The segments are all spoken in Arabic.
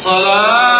الصلاة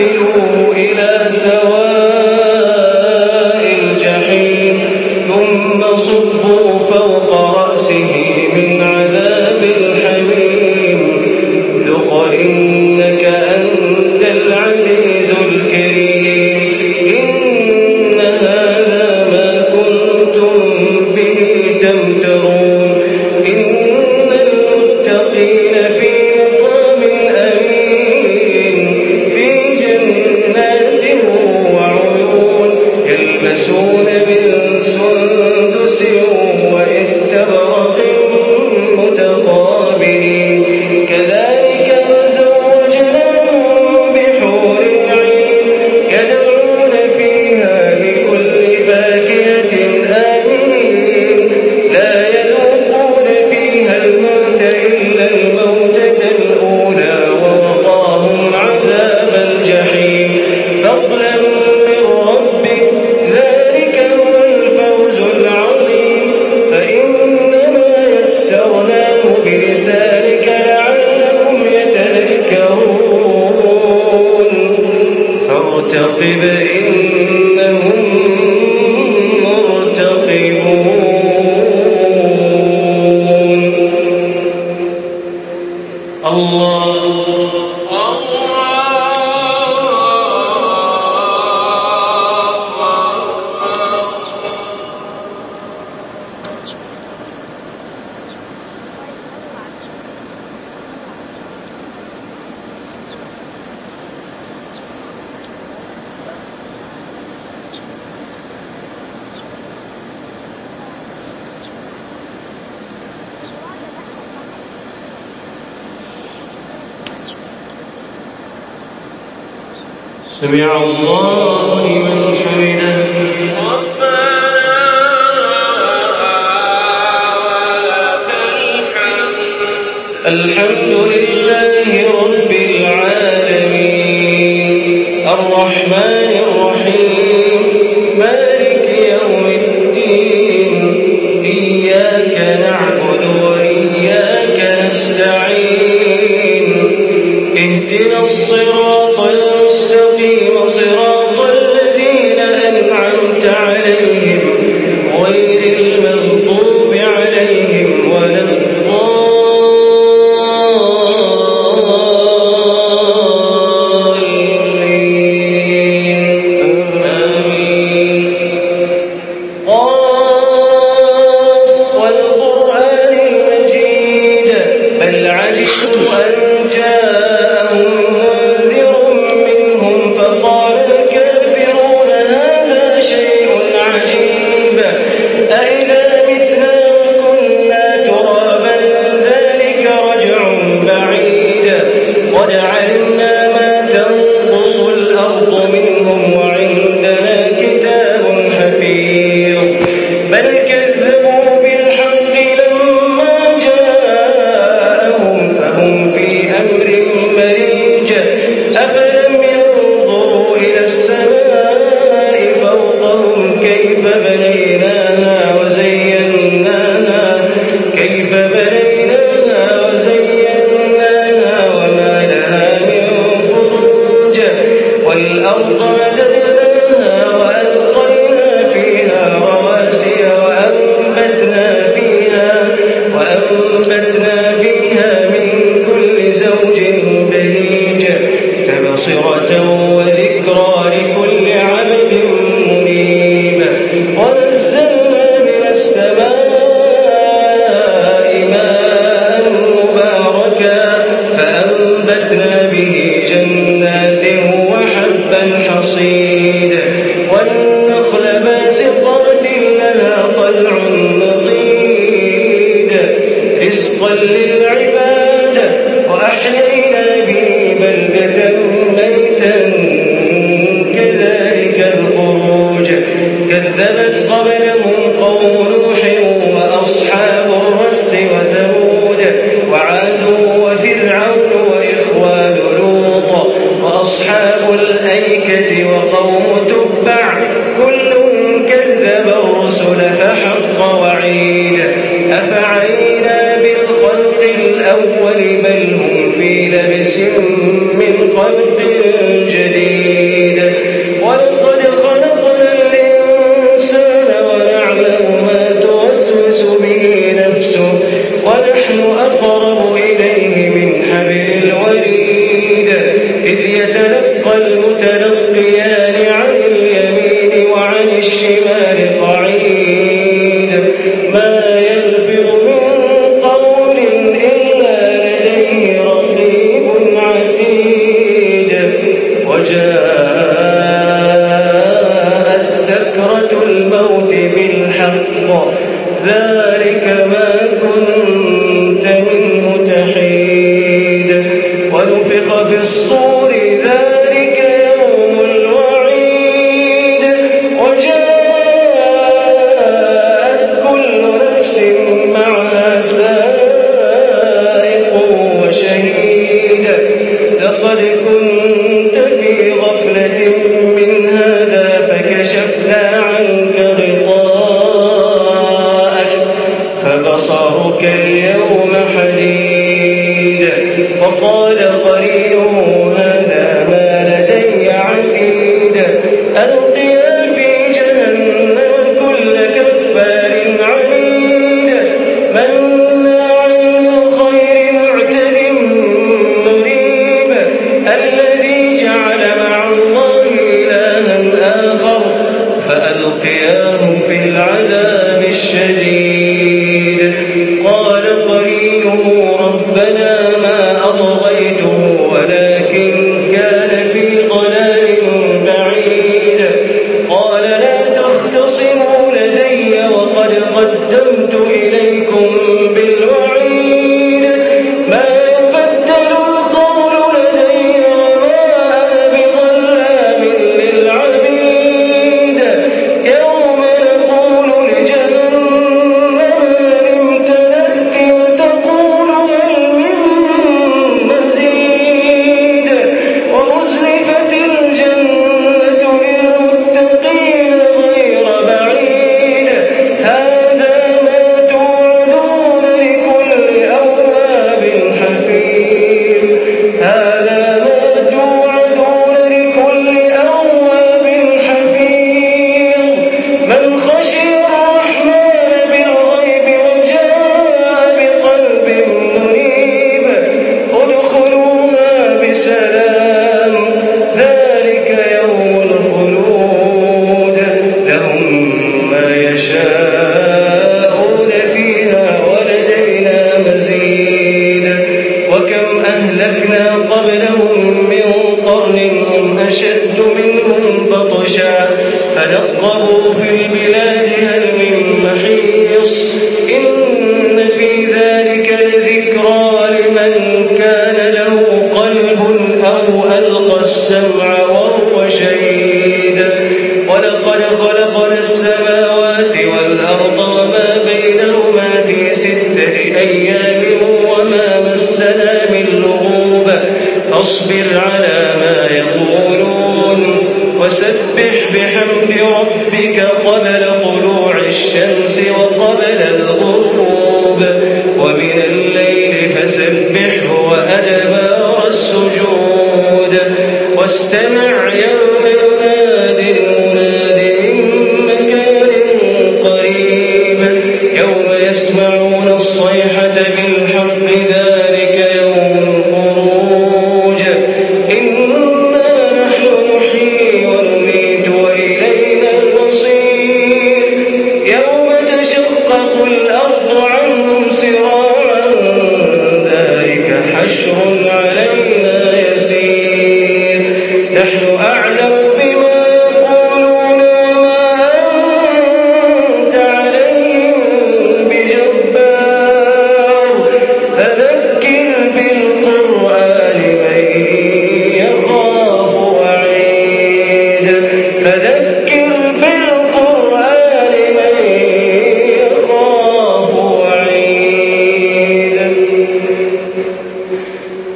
¡Gracias! سمع الله لمن رزقا للعباد وأحيينا به بلدة terão بصرك اليوم حديد؟ وقال قريبه هذا ما لدي عتيد. ألقي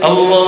Allah.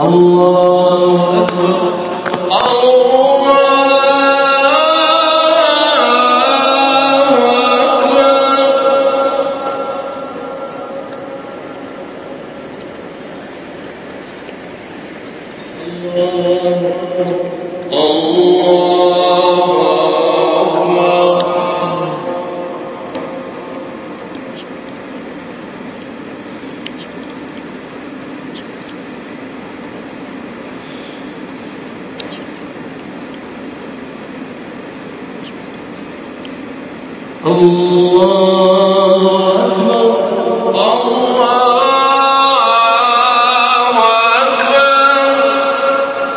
الله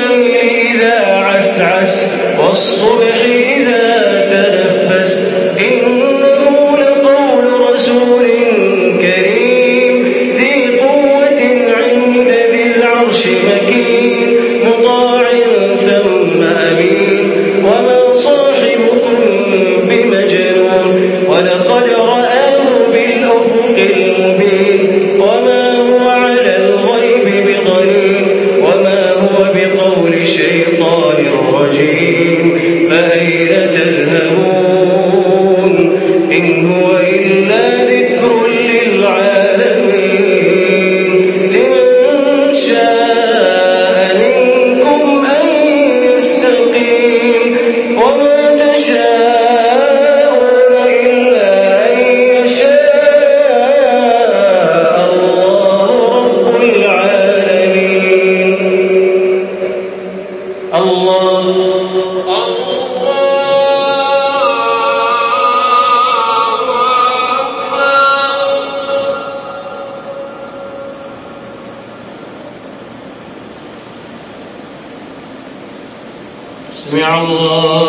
والليل إذا عسعس والصبح إذا تنفس إن الله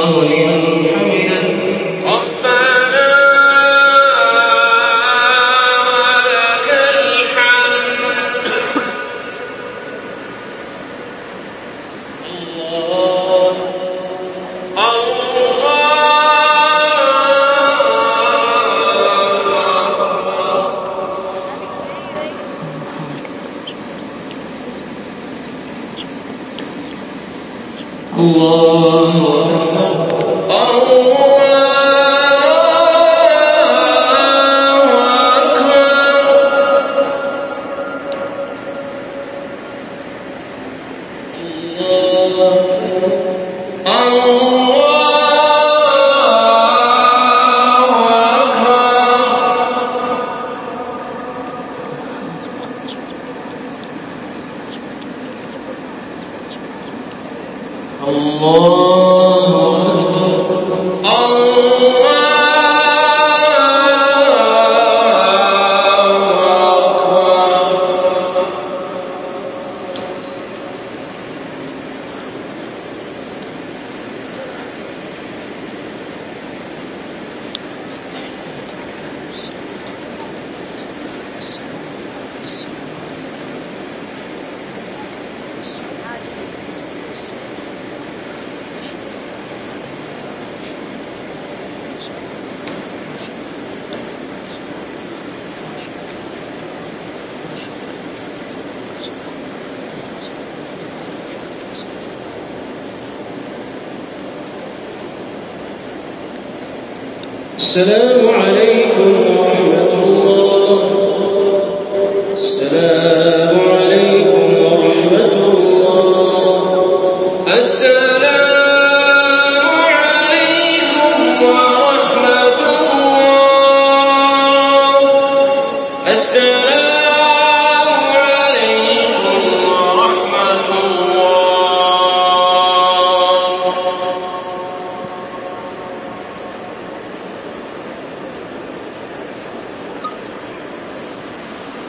السلام عليكم